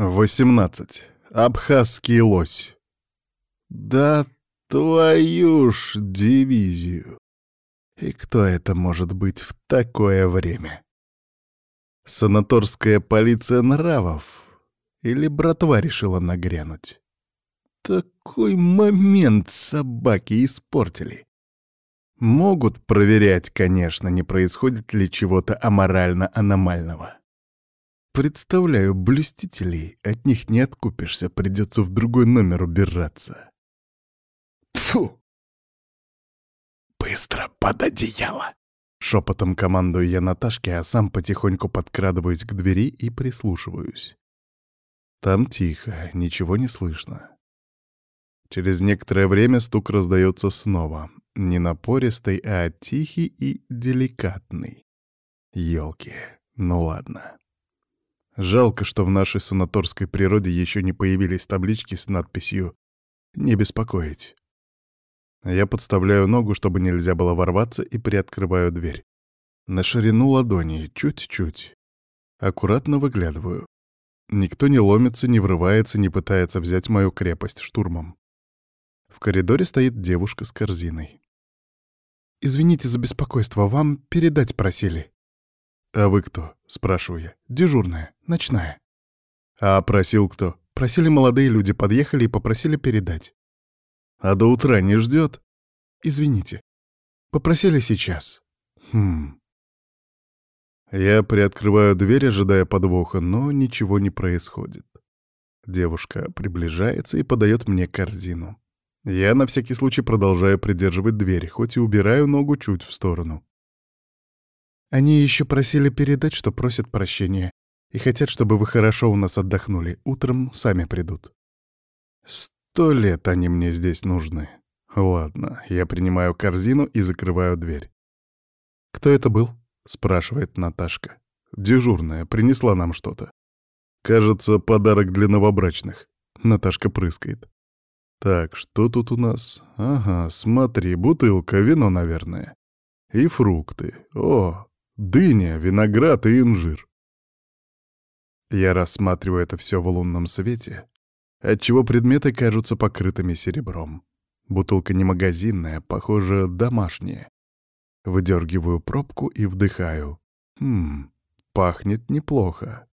18. Абхазский лось. Да твою ж дивизию. И кто это может быть в такое время? Санаторская полиция нравов? Или братва решила нагрянуть? Такой момент собаки испортили. Могут проверять, конечно, не происходит ли чего-то аморально-аномального. Представляю, блюстителей, от них не откупишься, придется в другой номер убираться. Фу! «Быстро под одеяло!» Шепотом командую я Наташке, а сам потихоньку подкрадываюсь к двери и прислушиваюсь. Там тихо, ничего не слышно. Через некоторое время стук раздается снова. Не напористый, а тихий и деликатный. Ёлки, ну ладно. Жалко, что в нашей санаторской природе еще не появились таблички с надписью «Не беспокоить». Я подставляю ногу, чтобы нельзя было ворваться, и приоткрываю дверь. На ширину ладони, чуть-чуть. Аккуратно выглядываю. Никто не ломится, не врывается, не пытается взять мою крепость штурмом. В коридоре стоит девушка с корзиной. «Извините за беспокойство, вам передать просили». «А вы кто?» — спрашиваю я. «Дежурная, ночная». «А просил кто?» «Просили молодые люди, подъехали и попросили передать». «А до утра не ждет?» «Извините. Попросили сейчас». «Хм...» Я приоткрываю дверь, ожидая подвоха, но ничего не происходит. Девушка приближается и подает мне корзину. Я на всякий случай продолжаю придерживать дверь, хоть и убираю ногу чуть в сторону. Они еще просили передать, что просят прощения, и хотят, чтобы вы хорошо у нас отдохнули. Утром сами придут. Сто лет они мне здесь нужны. Ладно, я принимаю корзину и закрываю дверь. «Кто это был?» — спрашивает Наташка. «Дежурная, принесла нам что-то. Кажется, подарок для новобрачных». Наташка прыскает. «Так, что тут у нас? Ага, смотри, бутылка, вино, наверное. И фрукты. О, Дыня, виноград и инжир. Я рассматриваю это все в лунном свете, отчего предметы кажутся покрытыми серебром. Бутылка не магазинная, похоже, домашняя. Выдергиваю пробку и вдыхаю. Хм, пахнет неплохо.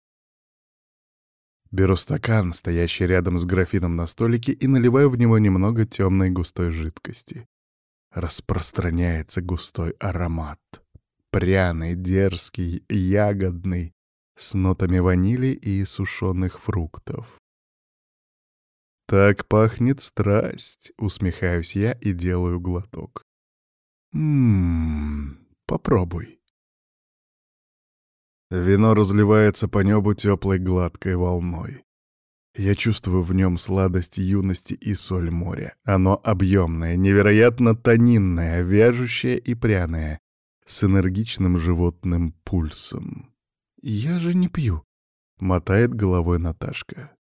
Беру стакан, стоящий рядом с графином на столике, и наливаю в него немного темной густой жидкости. Распространяется густой аромат пряный, дерзкий, ягодный, с нотами ванили и сушеных фруктов. «Так пахнет страсть», — усмехаюсь я и делаю глоток. «Ммм, попробуй». Вино разливается по небу теплой гладкой волной. Я чувствую в нем сладость юности и соль моря. Оно объемное, невероятно тонинное, вяжущее и пряное, с энергичным животным пульсом. «Я же не пью», — мотает головой Наташка.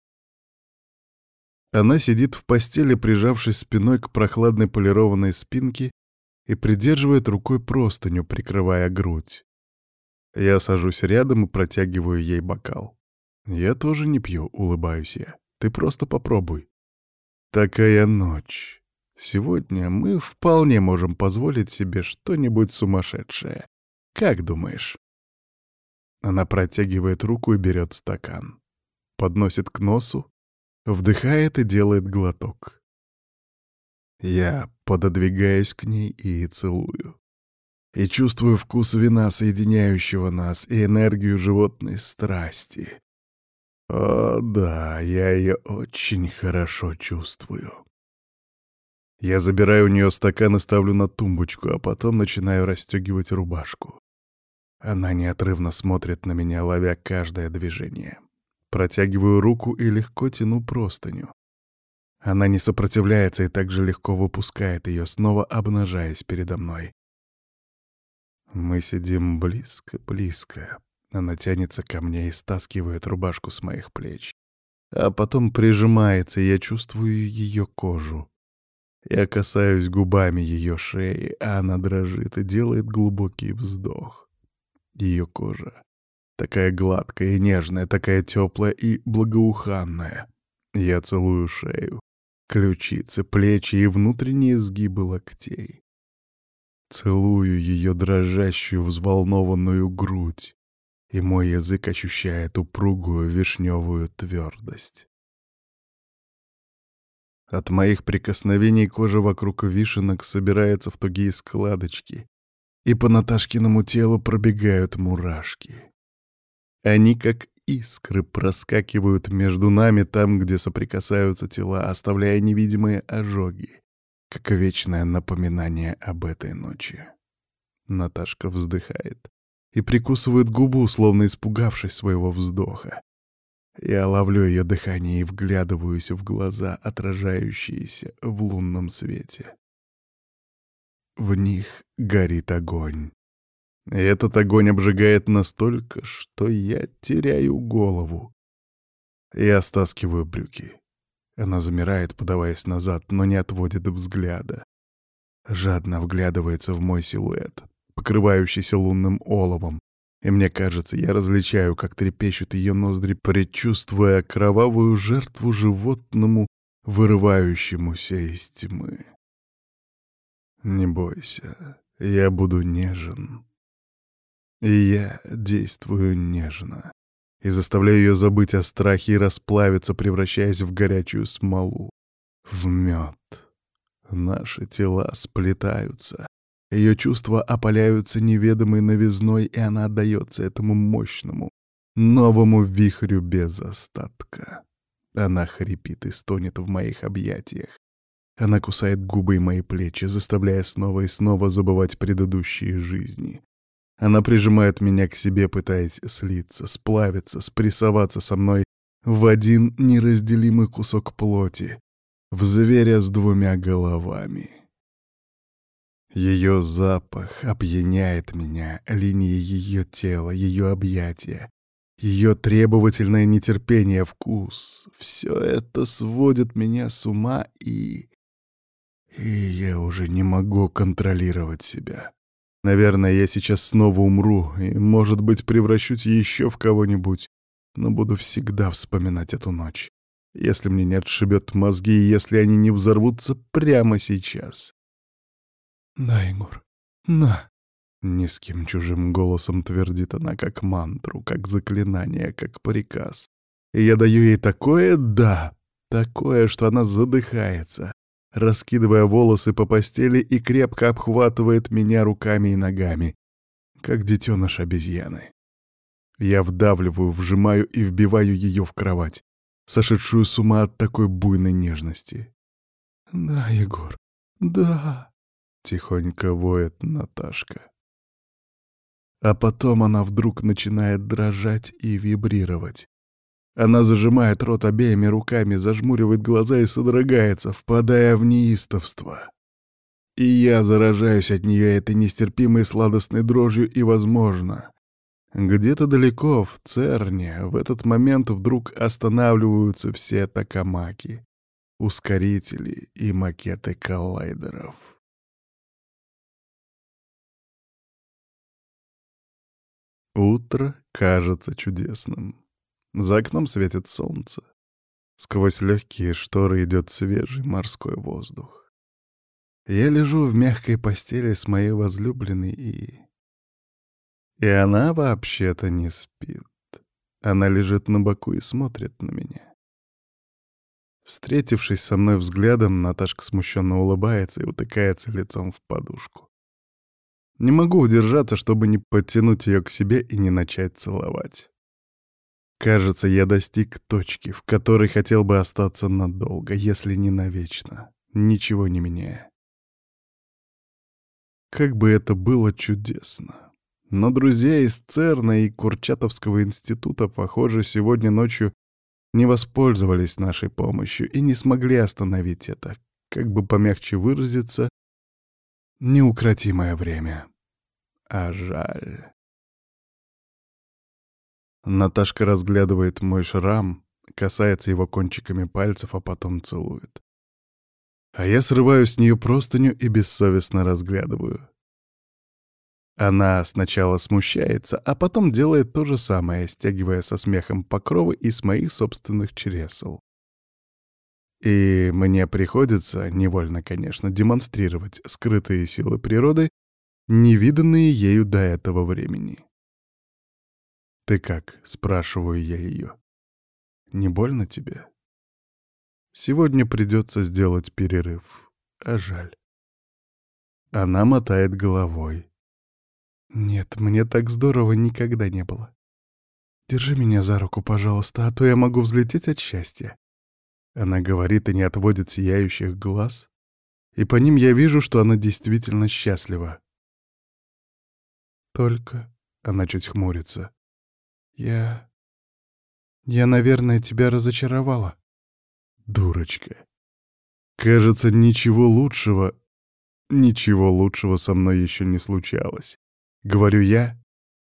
Она сидит в постели, прижавшись спиной к прохладной полированной спинке и придерживает рукой простыню, прикрывая грудь. Я сажусь рядом и протягиваю ей бокал. «Я тоже не пью», — улыбаюсь я. «Ты просто попробуй». «Такая ночь. Сегодня мы вполне можем позволить себе что-нибудь сумасшедшее. Как думаешь?» Она протягивает руку и берет стакан. Подносит к носу, вдыхает и делает глоток. Я пододвигаюсь к ней и целую. И чувствую вкус вина, соединяющего нас, и энергию животной страсти. О, да, я ее очень хорошо чувствую. Я забираю у нее стакан и ставлю на тумбочку, а потом начинаю расстегивать рубашку. Она неотрывно смотрит на меня, ловя каждое движение. Протягиваю руку и легко тяну простыню. Она не сопротивляется и так же легко выпускает ее, снова обнажаясь передо мной. Мы сидим близко-близко. Она тянется ко мне и стаскивает рубашку с моих плеч. А потом прижимается, и я чувствую ее кожу. Я касаюсь губами ее шеи, а она дрожит и делает глубокий вздох. Ее кожа Такая гладкая и нежная, такая теплая и благоуханная. Я целую шею, ключицы, плечи и внутренние сгибы локтей. Целую ее дрожащую, взволнованную грудь, и мой язык ощущает упругую вишневую твердость. От моих прикосновений кожа вокруг вишенок собирается в тугие складочки, и по Наташкиному телу пробегают мурашки. Они, как искры, проскакивают между нами там, где соприкасаются тела, оставляя невидимые ожоги, как вечное напоминание об этой ночи. Наташка вздыхает и прикусывает губу, словно испугавшись своего вздоха. Я ловлю ее дыхание и вглядываюсь в глаза, отражающиеся в лунном свете. В них горит огонь. И этот огонь обжигает настолько, что я теряю голову. Я стаскиваю брюки. Она замирает, подаваясь назад, но не отводит взгляда. Жадно вглядывается в мой силуэт, покрывающийся лунным оловом, и мне кажется, я различаю, как трепещут ее ноздри, предчувствуя кровавую жертву животному, вырывающемуся из тьмы. Не бойся, я буду нежен. И я действую нежно и заставляю ее забыть о страхе и расплавиться, превращаясь в горячую смолу, в мед. Наши тела сплетаются, ее чувства опаляются неведомой новизной, и она отдается этому мощному, новому вихрю без остатка. Она хрипит и стонет в моих объятиях. Она кусает губы и мои плечи, заставляя снова и снова забывать предыдущие жизни. Она прижимает меня к себе, пытаясь слиться, сплавиться, спрессоваться со мной в один неразделимый кусок плоти, в зверя с двумя головами. Ее запах опьяняет меня, линии ее тела, ее объятия, ее требовательное нетерпение, вкус. Все это сводит меня с ума, и... И я уже не могу контролировать себя. Наверное, я сейчас снова умру и, может быть, превращусь еще в кого-нибудь, но буду всегда вспоминать эту ночь. Если мне не отшибет мозги, если они не взорвутся прямо сейчас. «Да, Егор, на!» Низким чужим голосом твердит она как мантру, как заклинание, как приказ. И я даю ей такое «да», такое, что она задыхается, раскидывая волосы по постели и крепко обхватывает меня руками и ногами, как детеныш обезьяны. Я вдавливаю, вжимаю и вбиваю ее в кровать, сошедшую с ума от такой буйной нежности. «Да, Егор, да!» Тихонько воет Наташка. А потом она вдруг начинает дрожать и вибрировать. Она зажимает рот обеими руками, зажмуривает глаза и содрогается, впадая в неистовство. И я заражаюсь от нее этой нестерпимой сладостной дрожью, и, возможно, где-то далеко, в Церне, в этот момент вдруг останавливаются все токамаки, ускорители и макеты коллайдеров. Утро кажется чудесным. За окном светит солнце. Сквозь легкие шторы идет свежий морской воздух. Я лежу в мягкой постели с моей возлюбленной и... И она вообще-то не спит. Она лежит на боку и смотрит на меня. Встретившись со мной взглядом, Наташка смущенно улыбается и утыкается лицом в подушку. Не могу удержаться, чтобы не подтянуть ее к себе и не начать целовать. Кажется, я достиг точки, в которой хотел бы остаться надолго, если не навечно, ничего не меняя. Как бы это было чудесно. Но друзья из ЦЕРНа и Курчатовского института, похоже, сегодня ночью не воспользовались нашей помощью и не смогли остановить это, как бы помягче выразиться, неукротимое время. А жаль. Наташка разглядывает мой шрам, касается его кончиками пальцев, а потом целует. А я срываю с нее простыню и бессовестно разглядываю. Она сначала смущается, а потом делает то же самое, стягивая со смехом покровы из моих собственных чресел. И мне приходится, невольно, конечно, демонстрировать скрытые силы природы, невиданные ею до этого времени. «Ты как?» — спрашиваю я ее. «Не больно тебе?» «Сегодня придется сделать перерыв, а жаль». Она мотает головой. «Нет, мне так здорово никогда не было. Держи меня за руку, пожалуйста, а то я могу взлететь от счастья». Она говорит и не отводит сияющих глаз, и по ним я вижу, что она действительно счастлива. «Только...» — она чуть хмурится. «Я... я, наверное, тебя разочаровала». «Дурочка. Кажется, ничего лучшего... Ничего лучшего со мной еще не случалось. Говорю я,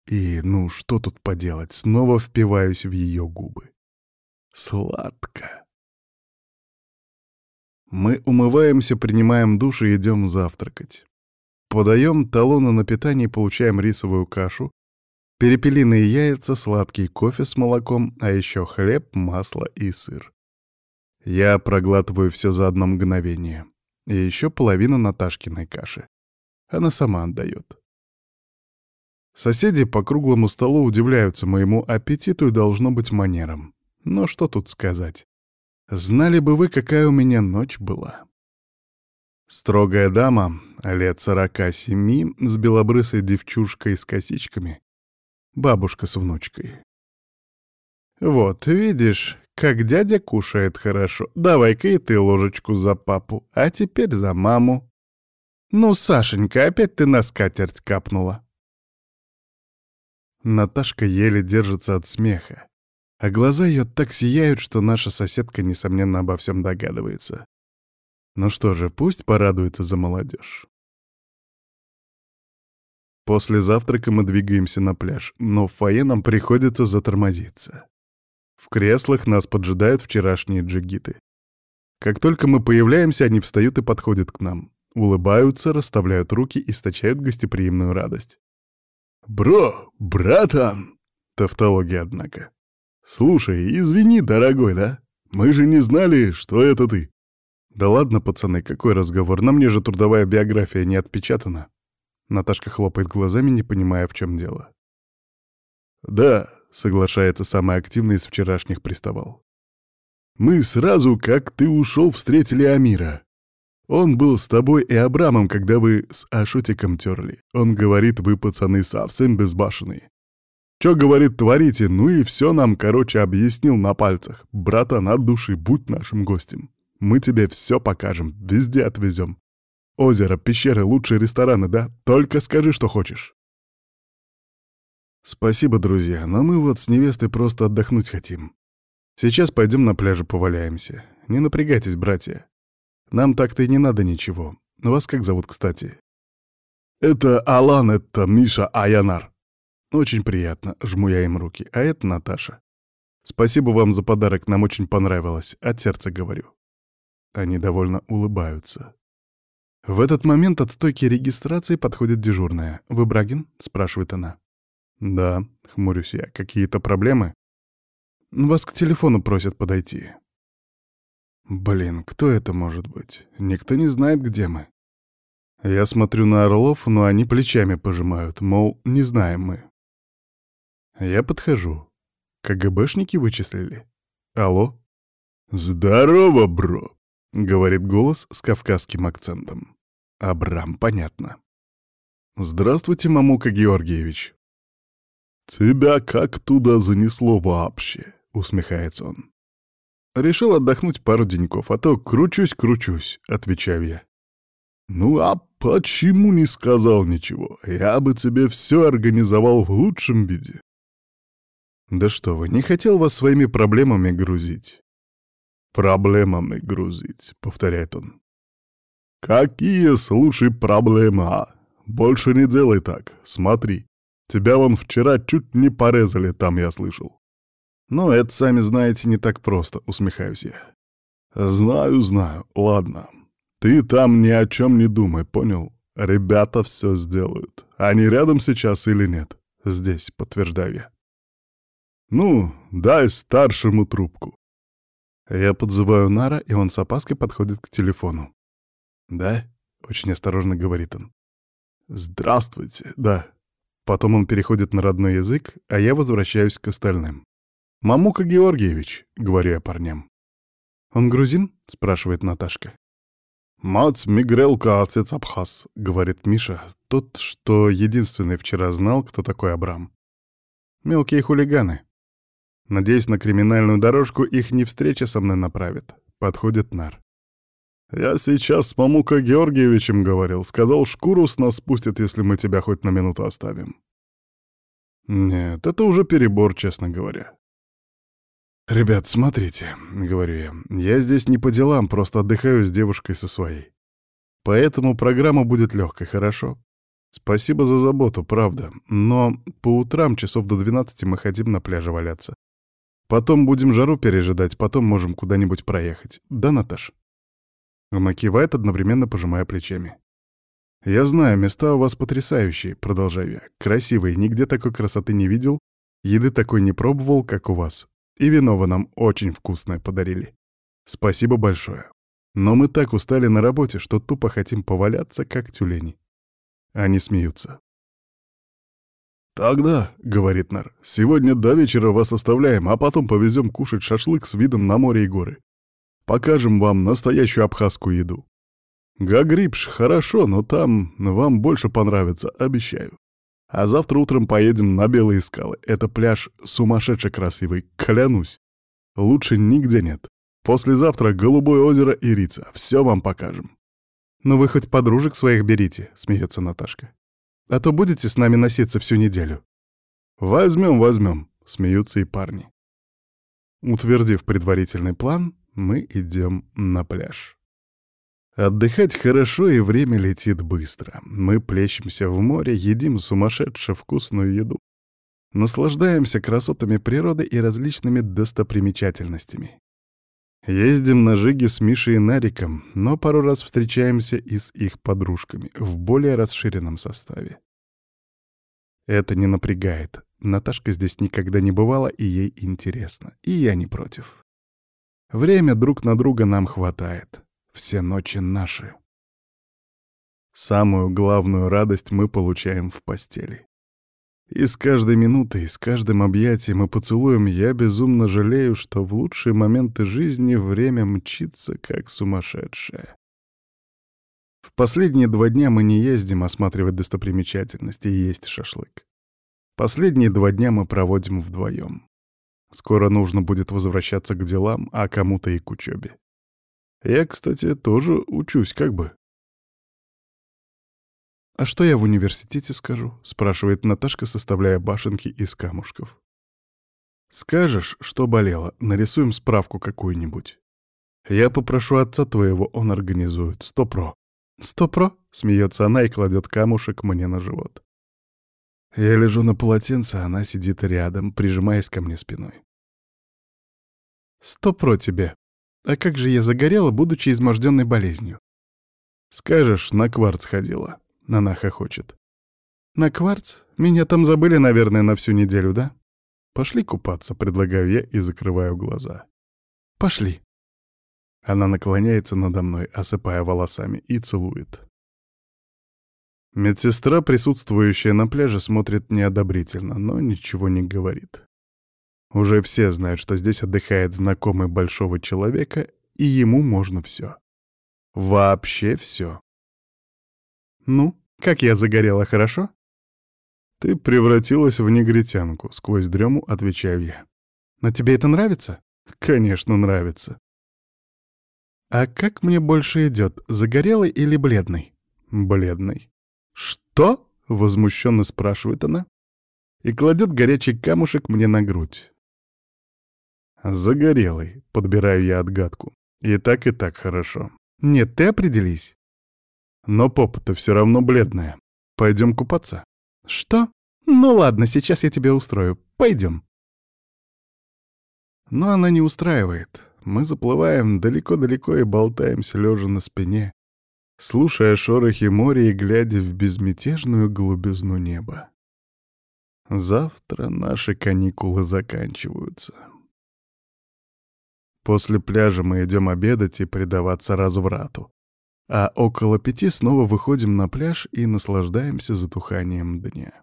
и, ну, что тут поделать, снова впиваюсь в ее губы. Сладко. Мы умываемся, принимаем душ и идем завтракать. Подаем талоны на питание и получаем рисовую кашу, перепелиные яйца, сладкий кофе с молоком, а еще хлеб, масло и сыр. Я проглатываю все за одно мгновение. И еще половину Наташкиной каши. Она сама отдает. Соседи по круглому столу удивляются моему аппетиту и должно быть манерам. Но что тут сказать? Знали бы вы, какая у меня ночь была. Строгая дама, лет сорока семи, с белобрысой девчушкой с косичками. Бабушка с внучкой. «Вот, видишь, как дядя кушает хорошо. Давай-ка и ты ложечку за папу, а теперь за маму. Ну, Сашенька, опять ты на скатерть капнула». Наташка еле держится от смеха, а глаза ее так сияют, что наша соседка, несомненно, обо всем догадывается. Ну что же, пусть порадуется за молодежь. После завтрака мы двигаемся на пляж, но в фойе нам приходится затормозиться. В креслах нас поджидают вчерашние джигиты. Как только мы появляемся, они встают и подходят к нам. Улыбаются, расставляют руки, и источают гостеприимную радость. «Бро, братан!» Тавтология, однако. «Слушай, извини, дорогой, да? Мы же не знали, что это ты». «Да ладно, пацаны, какой разговор? На мне же трудовая биография не отпечатана». Наташка хлопает глазами, не понимая, в чем дело. «Да», — соглашается самый активный из вчерашних приставал. «Мы сразу, как ты ушел, встретили Амира. Он был с тобой и Абрамом, когда вы с Ашутиком терли. Он говорит, вы, пацаны, совсем безбашенные. Чё, говорит, творите? Ну и все нам, короче, объяснил на пальцах. Братан, от души, будь нашим гостем. Мы тебе все покажем, везде отвезем. Озеро, пещеры, лучшие рестораны, да? Только скажи, что хочешь. Спасибо, друзья, но мы вот с невестой просто отдохнуть хотим. Сейчас пойдем на пляже поваляемся. Не напрягайтесь, братья. Нам так-то и не надо ничего. Вас как зовут, кстати? Это Алан, это Миша Аянар. Очень приятно, жму я им руки. А это Наташа. Спасибо вам за подарок, нам очень понравилось. От сердца говорю. Они довольно улыбаются. В этот момент от стойки регистрации подходит дежурная. «Вы Брагин?» — спрашивает она. «Да», — хмурюсь я. «Какие-то проблемы?» «Вас к телефону просят подойти». Блин, кто это может быть? Никто не знает, где мы. Я смотрю на Орлов, но они плечами пожимают, мол, не знаем мы. Я подхожу. КГБшники вычислили? Алло? «Здорово, бро!» — говорит голос с кавказским акцентом. Абрам, понятно. «Здравствуйте, Мамука Георгиевич». «Тебя как туда занесло вообще?» — усмехается он. Решил отдохнуть пару деньков, а то кручусь-кручусь, отвечаю я. Ну а почему не сказал ничего? Я бы тебе все организовал в лучшем виде. Да что вы, не хотел вас своими проблемами грузить. Проблемами грузить, повторяет он. Какие, слушай, проблемы, а? Больше не делай так, смотри. Тебя вон вчера чуть не порезали, там я слышал. «Ну, это, сами знаете, не так просто», — усмехаюсь я. «Знаю, знаю. Ладно. Ты там ни о чем не думай, понял? Ребята все сделают. Они рядом сейчас или нет? Здесь, подтверждаю я. Ну, дай старшему трубку. Я подзываю Нара, и он с опаской подходит к телефону. «Да?» — очень осторожно говорит он. «Здравствуйте, да». Потом он переходит на родной язык, а я возвращаюсь к остальным. «Мамука Георгиевич», — говорю я парням. «Он грузин?» — спрашивает Наташка. «Мать Мигрелка, отец Абхаз», — говорит Миша, тот, что единственный вчера знал, кто такой Абрам. «Мелкие хулиганы. Надеюсь, на криминальную дорожку их не встреча со мной направит». Подходит Нар. «Я сейчас с Мамука Георгиевичем говорил. Сказал, шкуру с нас спустят, если мы тебя хоть на минуту оставим». «Нет, это уже перебор, честно говоря. «Ребят, смотрите», — говорю я, — «я здесь не по делам, просто отдыхаю с девушкой со своей. Поэтому программа будет легкой, хорошо? Спасибо за заботу, правда, но по утрам часов до 12 мы хотим на пляже валяться. Потом будем жару пережидать, потом можем куда-нибудь проехать. Да, Наташ?» Она кивает, одновременно пожимая плечами. «Я знаю, места у вас потрясающие», — продолжаю я. «Красивые, нигде такой красоты не видел, еды такой не пробовал, как у вас. И вино вы нам очень вкусное подарили. Спасибо большое. Но мы так устали на работе, что тупо хотим поваляться, как тюлени. Они смеются. «Тогда», — говорит Нар, — «сегодня до вечера вас оставляем, а потом повезем кушать шашлык с видом на море и горы. Покажем вам настоящую абхазскую еду. Гагрипш хорошо, но там вам больше понравится, обещаю. А завтра утром поедем на Белые скалы. Это пляж сумасшедше красивый, клянусь. Лучше нигде нет. Послезавтра Голубое озеро и Рица. Все вам покажем. «Ну вы хоть подружек своих берите», — смеется Наташка. «А то будете с нами носиться всю неделю». «Возьмем, возьмем», — смеются и парни. Утвердив предварительный план, мы идем на пляж. Отдыхать хорошо, и время летит быстро. Мы плещемся в море, едим сумасшедше вкусную еду. Наслаждаемся красотами природы и различными достопримечательностями. Ездим на жиги с Мишей и Нариком, но пару раз встречаемся и с их подружками в более расширенном составе. Это не напрягает. Наташка здесь никогда не бывала, и ей интересно. И я не против. Время друг на друга нам хватает. Все ночи наши. Самую главную радость мы получаем в постели. И с каждой минутой, с каждым объятием и поцелуем я безумно жалею, что в лучшие моменты жизни время мчится как сумасшедшее. В последние два дня мы не ездим осматривать достопримечательности и есть шашлык. Последние два дня мы проводим вдвоем. Скоро нужно будет возвращаться к делам, а кому-то и к учебе. Я, кстати, тоже учусь как бы. «А что я в университете скажу?» — спрашивает Наташка, составляя башенки из камушков. «Скажешь, что болело, нарисуем справку какую-нибудь. Я попрошу отца твоего, он организует. Сто про». «Сто про?» — смеется она и кладет камушек мне на живот. Я лежу на полотенце, она сидит рядом, прижимаясь ко мне спиной. «Сто про тебе», а как же я загорела, будучи изможденной болезнью? Скажешь, на кварц ходила. Она хохочет. На кварц? Меня там забыли, наверное, на всю неделю, да? Пошли купаться, предлагаю я и закрываю глаза. Пошли. Она наклоняется надо мной, осыпая волосами, и целует. Медсестра, присутствующая на пляже, смотрит неодобрительно, но ничего не говорит. Уже все знают, что здесь отдыхает знакомый большого человека, и ему можно все. Вообще все. «Ну, как я загорела, хорошо?» «Ты превратилась в негритянку», — сквозь дрему отвечаю я. «Но тебе это нравится?» «Конечно, нравится». «А как мне больше идет, загорелый или бледный?» «Бледный». «Что?» — возмущенно спрашивает она и кладет горячий камушек мне на грудь. Загорелый, подбираю я отгадку. И так, и так хорошо. Нет, ты определись. Но попа-то все равно бледная. Пойдем купаться. Что? Ну ладно, сейчас я тебя устрою. Пойдем. Но она не устраивает. Мы заплываем далеко-далеко и болтаемся лежа на спине, слушая шорохи моря и глядя в безмятежную голубизну неба. Завтра наши каникулы заканчиваются. После пляжа мы идем обедать и предаваться разврату. А около пяти снова выходим на пляж и наслаждаемся затуханием дня.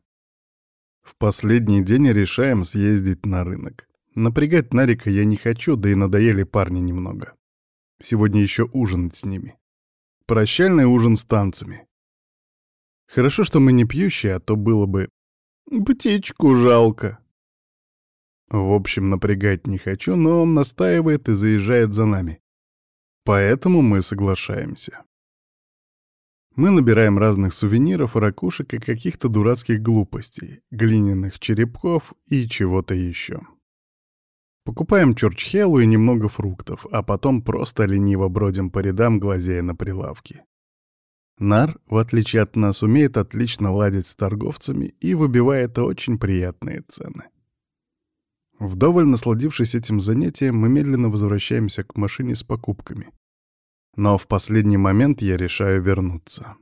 В последний день решаем съездить на рынок. Напрягать Нарика я не хочу, да и надоели парни немного. Сегодня еще ужинать с ними. Прощальный ужин с танцами. Хорошо, что мы не пьющие, а то было бы... Птичку жалко. В общем, напрягать не хочу, но он настаивает и заезжает за нами. Поэтому мы соглашаемся. Мы набираем разных сувениров, ракушек и каких-то дурацких глупостей, глиняных черепков и чего-то еще. Покупаем чурчхелу и немного фруктов, а потом просто лениво бродим по рядам, глазея на прилавки. Нар, в отличие от нас, умеет отлично ладить с торговцами и выбивает очень приятные цены. Вдоволь насладившись этим занятием, мы медленно возвращаемся к машине с покупками. Но в последний момент я решаю вернуться.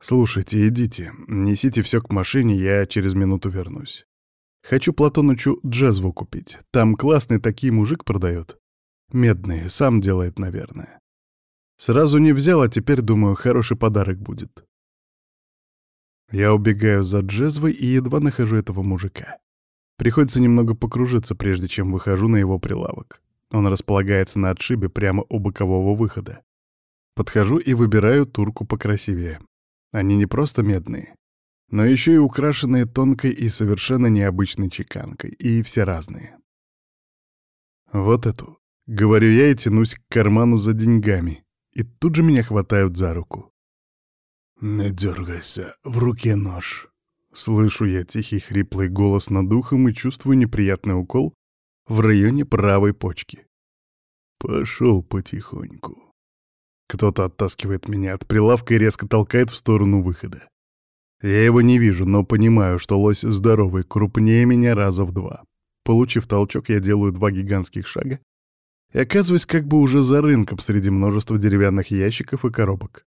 «Слушайте, идите, несите все к машине, я через минуту вернусь. Хочу Платонычу джезву купить. Там классный такие мужик продает. Медный, сам делает, наверное. Сразу не взял, а теперь, думаю, хороший подарок будет. Я убегаю за джезвой и едва нахожу этого мужика. Приходится немного покружиться, прежде чем выхожу на его прилавок. Он располагается на отшибе прямо у бокового выхода. Подхожу и выбираю турку покрасивее. Они не просто медные но еще и украшенные тонкой и совершенно необычной чеканкой, и все разные. Вот эту. Говорю я и тянусь к карману за деньгами, и тут же меня хватают за руку. «Не дергайся, в руке нож». Слышу я тихий хриплый голос над ухом и чувствую неприятный укол в районе правой почки. Пошел потихоньку. Кто-то оттаскивает меня от прилавка и резко толкает в сторону выхода. Я его не вижу, но понимаю, что лось здоровый, крупнее меня раза в два. Получив толчок, я делаю два гигантских шага и оказываюсь как бы уже за рынком среди множества деревянных ящиков и коробок.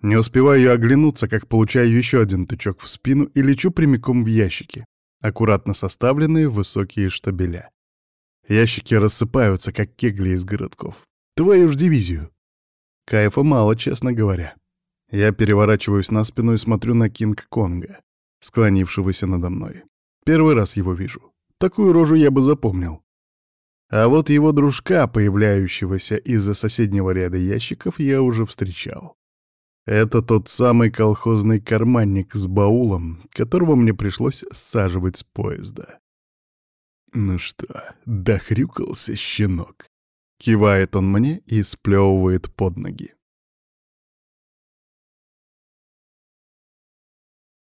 Не успеваю оглянуться, как получаю еще один тычок в спину и лечу прямиком в ящики, аккуратно составленные высокие штабеля. Ящики рассыпаются, как кегли из городков. Твою ж дивизию. Кайфа мало, честно говоря. Я переворачиваюсь на спину и смотрю на Кинг-Конга, склонившегося надо мной. Первый раз его вижу. Такую рожу я бы запомнил. А вот его дружка, появляющегося из-за соседнего ряда ящиков, я уже встречал. Это тот самый колхозный карманник с баулом, которого мне пришлось саживать с поезда. «Ну что, дохрюкался щенок?» Кивает он мне и сплевывает под ноги.